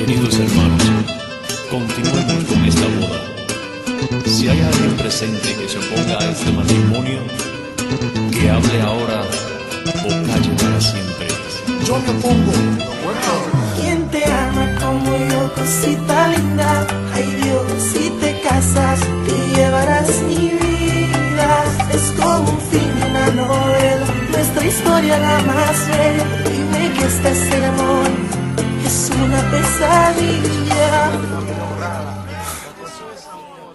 Queridos hermanos, continuemos con esta boda. Si hay alguien presente que se oponga a este matrimonio, que hable ahora o calle para siempre. Yo me opongo. ¿Quién te ama como yo, cosita linda? Ay Dios, si te casas, te llevarás mi vida. Es como un fin de una novela, nuestra historia la más bella. Dime que esta ceremonia es una pesadilla.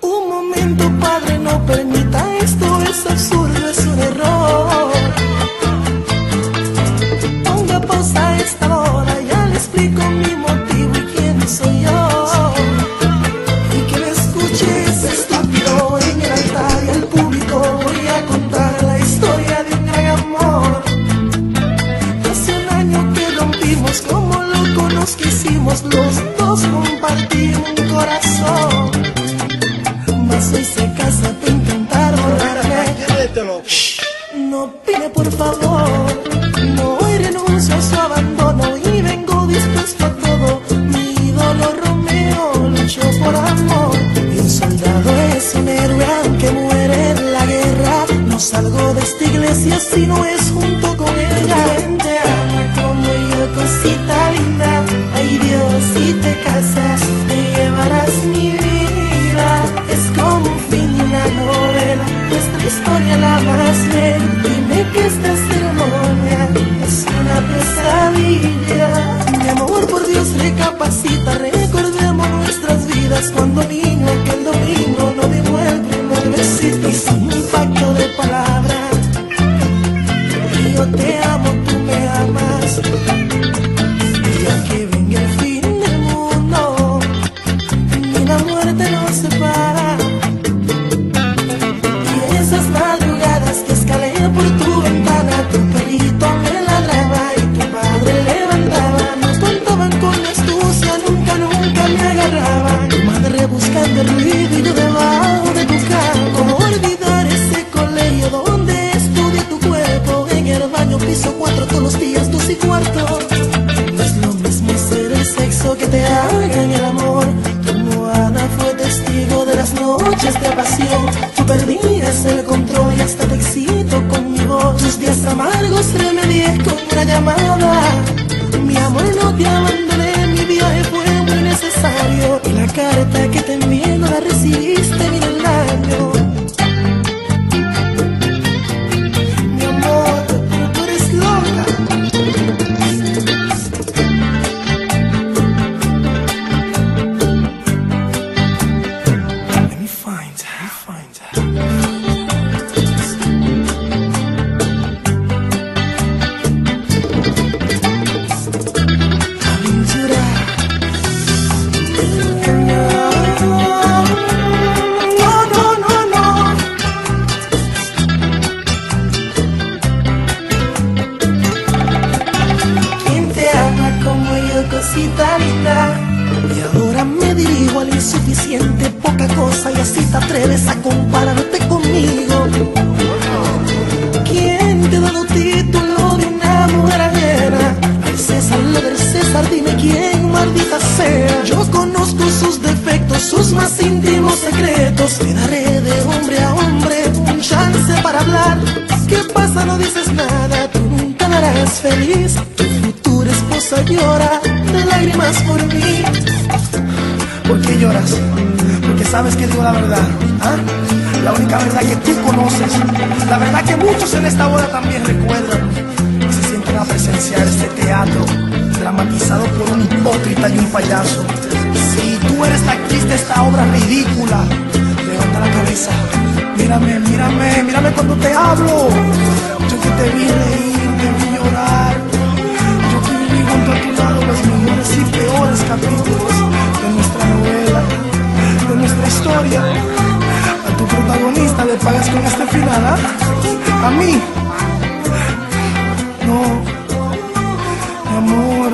Un momento, padre, no permita esto, es absurdo, es un error. Ponga pausa a esta boda, ya le explico mi motivo y quién soy Se casa intentar borrarme. No pide por favor, no hoy renuncio a su abandono y vengo dispuesto a todo. Mi ídolo Romeo luchó por amor y un soldado es un héroe aunque muere en la guerra. No salgo de esta iglesia si no es junto con ella. El ruido debajo de tu cama. ¿Cómo olvidar ese colegio donde estudia tu cuerpo? En el baño piso cuatro todos los días, dos y cuarto. Es lo mismo ser el sexo que te hagan el amor. Como Ana fue testigo de las noches de pasión. Tú perdías el control y hasta te excito con mi voz. Tus días amargos remedié con una llamada. Mi amor, no te abandoné, mi viaje fue muy necesario. Y la carta que poca cosa, y así te atreves a compararte conmigo. ¿Quién te ha dado título de una mujer ajena? Al César lo del César, dime quién, maldita sea. Yo conozco sus defectos, sus más íntimos secretos. Te daré de hombre a hombre un chance para hablar. ¿Qué pasa? No dices nada, tú nunca me harás feliz. Tu futura esposa llora de lágrimas por mí. Porque sabes que digo la verdad. ¿ah? La única verdad que tú conoces. La verdad que muchos en esta boda también recuerdan. Y se sienten a presenciar este teatro dramatizado por un hipócrita y un payaso. Si tú eres la actriz de esta obra ridícula, levanta la cabeza. Mírame, mírame, mírame cuando te hablo. Yo que te vi reír, te vi llorar. Yo que viví junto a tu lado los mejores y peores capítulos A tu protagonista le pagas con este final. A mí. No. Mi amor.